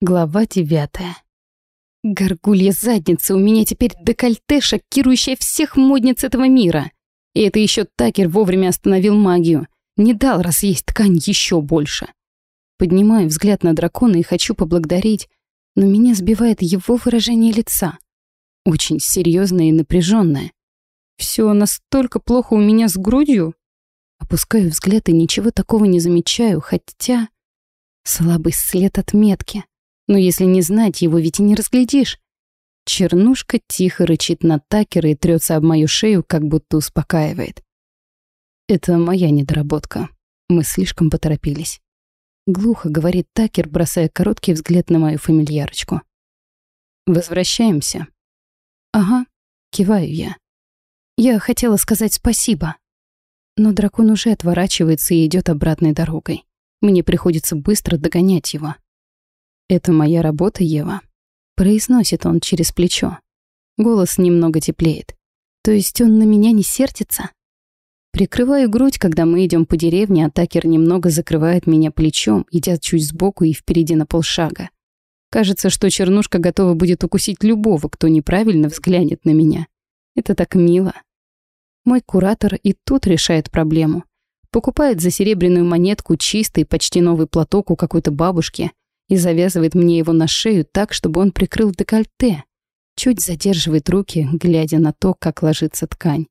Глава девятая. Горгулья задница, у меня теперь декольте, шокирующее всех модниц этого мира. И это еще Такер вовремя остановил магию. Не дал разъесть ткань еще больше. Поднимаю взгляд на дракона и хочу поблагодарить, но меня сбивает его выражение лица. Очень серьезное и напряженное. Все настолько плохо у меня с грудью. Опускаю взгляд и ничего такого не замечаю, хотя... Слабый след отметки. Но если не знать его, ведь и не разглядишь. Чернушка тихо рычит на Такера и трется об мою шею, как будто успокаивает. Это моя недоработка. Мы слишком поторопились. Глухо говорит Такер, бросая короткий взгляд на мою фамильярочку. Возвращаемся. Ага, киваю я. Я хотела сказать спасибо. Но дракон уже отворачивается и идет обратной дорогой. Мне приходится быстро догонять его. «Это моя работа, Ева», — произносит он через плечо. Голос немного теплеет. То есть он на меня не сердится? Прикрываю грудь, когда мы идем по деревне, а Такер немного закрывает меня плечом, идя чуть сбоку и впереди на полшага. Кажется, что чернушка готова будет укусить любого, кто неправильно взглянет на меня. Это так мило. Мой куратор и тут решает проблему. Покупает за серебряную монетку чистый, почти новый платок у какой-то бабушки и завязывает мне его на шею так, чтобы он прикрыл декольте. Чуть задерживает руки, глядя на то, как ложится ткань.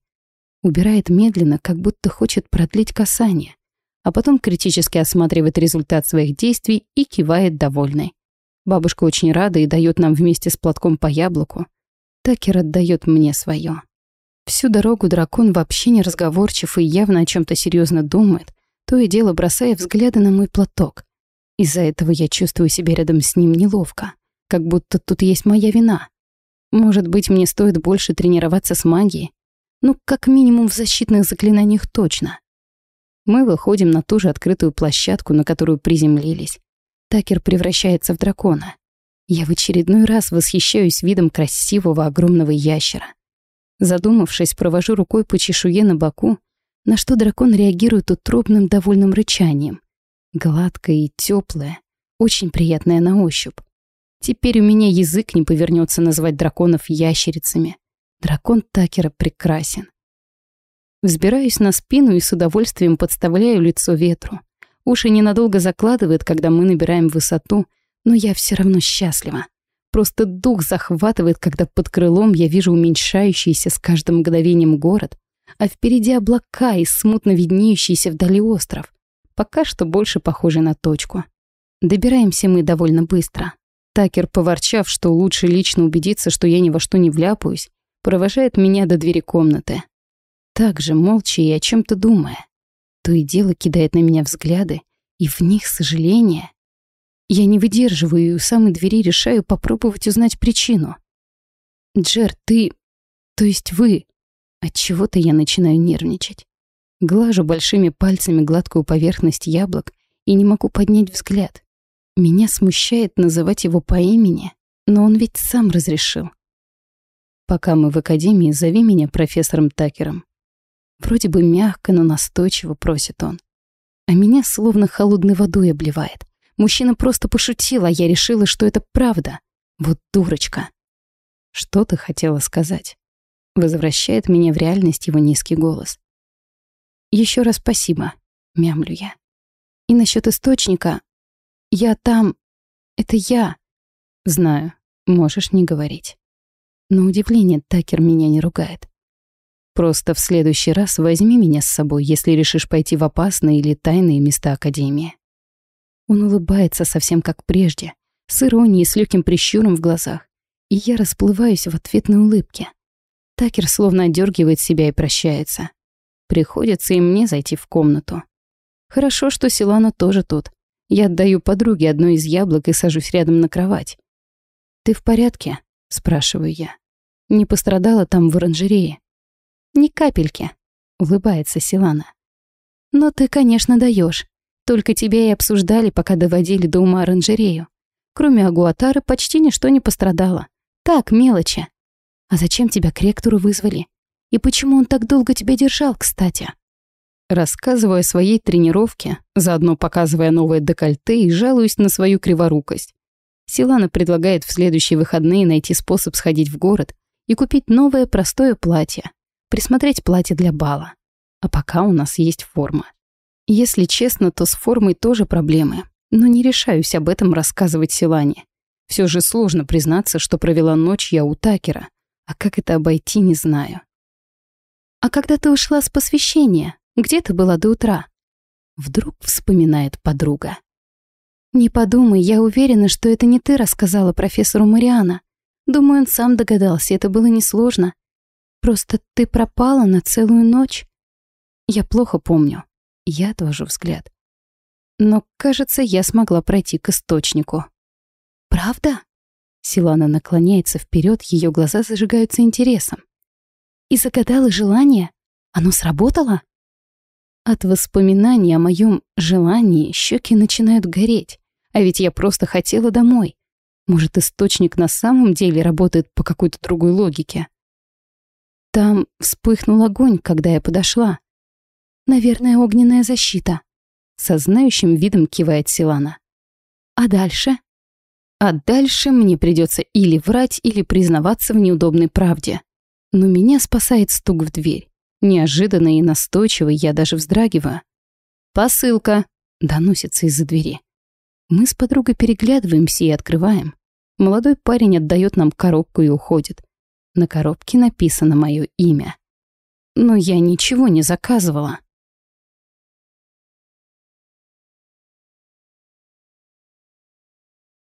Убирает медленно, как будто хочет продлить касание, а потом критически осматривает результат своих действий и кивает довольной. Бабушка очень рада и дает нам вместе с платком по яблоку. Такер отдает мне свое. Всю дорогу дракон вообще не разговорчив и явно о чем то серьезно думает, то и дело бросая взгляды на мой платок. Из-за этого я чувствую себя рядом с ним неловко, как будто тут есть моя вина. Может быть, мне стоит больше тренироваться с магией? Ну, как минимум в защитных заклинаниях точно. Мы выходим на ту же открытую площадку, на которую приземлились. Такер превращается в дракона. Я в очередной раз восхищаюсь видом красивого огромного ящера. Задумавшись, провожу рукой по чешуе на боку, на что дракон реагирует утробным довольным рычанием. Гладкое и теплое, очень приятное на ощупь. Теперь у меня язык не повернется назвать драконов ящерицами. Дракон Такера прекрасен. Взбираюсь на спину и с удовольствием подставляю лицо ветру. Уши ненадолго закладывает, когда мы набираем высоту, но я все равно счастлива. Просто дух захватывает, когда под крылом я вижу уменьшающийся с каждым мгновением город, а впереди облака и смутно виднеющийся вдали остров пока что больше похожий на точку. Добираемся мы довольно быстро. Такер, поворчав, что лучше лично убедиться, что я ни во что не вляпаюсь, провожает меня до двери комнаты. Также молча и о чем то думая. То и дело кидает на меня взгляды, и в них сожаление. Я не выдерживаю и у самой двери решаю попробовать узнать причину. «Джер, ты... то есть вы...» От чего то я начинаю нервничать. Глажу большими пальцами гладкую поверхность яблок и не могу поднять взгляд. Меня смущает называть его по имени, но он ведь сам разрешил. Пока мы в академии, зови меня профессором Такером. Вроде бы мягко, но настойчиво просит он. А меня словно холодной водой обливает. Мужчина просто пошутил, а я решила, что это правда. Вот дурочка. Что ты хотела сказать? Возвращает меня в реальность его низкий голос. Еще раз спасибо, мямлю я. И насчет источника. Я там... Это я. Знаю, можешь не говорить. На удивление Такер меня не ругает. Просто в следующий раз возьми меня с собой, если решишь пойти в опасные или тайные места Академии. Он улыбается совсем как прежде, с иронией с легким прищуром в глазах, и я расплываюсь в ответной улыбке. Такер словно отдергивает себя и прощается. Приходится и мне зайти в комнату. Хорошо, что Силана тоже тут. Я отдаю подруге одно из яблок и сажусь рядом на кровать. «Ты в порядке?» — спрашиваю я. «Не пострадала там в оранжерее?» «Ни капельки», — улыбается Силана. «Но ты, конечно, даешь. Только тебя и обсуждали, пока доводили до ума оранжерею. Кроме Агуатары почти ничто не пострадало. Так, мелочи. А зачем тебя к ректору вызвали? И почему он так долго тебя держал, кстати?» Рассказывая о своей тренировке, заодно показывая новое декольте и жалуюсь на свою криворукость. Силана предлагает в следующие выходные найти способ сходить в город и купить новое простое платье, присмотреть платье для бала. А пока у нас есть форма. Если честно, то с формой тоже проблемы, но не решаюсь об этом рассказывать Силане. Все же сложно признаться, что провела ночь я у Такера, а как это обойти, не знаю. «А когда ты ушла с посвящения, где ты была до утра?» Вдруг вспоминает подруга. «Не подумай, я уверена, что это не ты рассказала профессору Мариана. Думаю, он сам догадался, это было несложно. Просто ты пропала на целую ночь. Я плохо помню. Я тоже взгляд. Но, кажется, я смогла пройти к источнику. «Правда?» Силана наклоняется вперед, ее глаза зажигаются интересом. «И загадала желание? Оно сработало?» От воспоминаний о моем желании щеки начинают гореть, а ведь я просто хотела домой. Может, источник на самом деле работает по какой-то другой логике? Там вспыхнул огонь, когда я подошла. Наверное, огненная защита. Со знающим видом кивает Силана. А дальше? А дальше мне придется или врать, или признаваться в неудобной правде. Но меня спасает стук в дверь. Неожиданно и настойчиво я даже вздрагиваю. «Посылка!» — доносится из-за двери. Мы с подругой переглядываемся и открываем. Молодой парень отдает нам коробку и уходит. На коробке написано мое имя. Но я ничего не заказывала.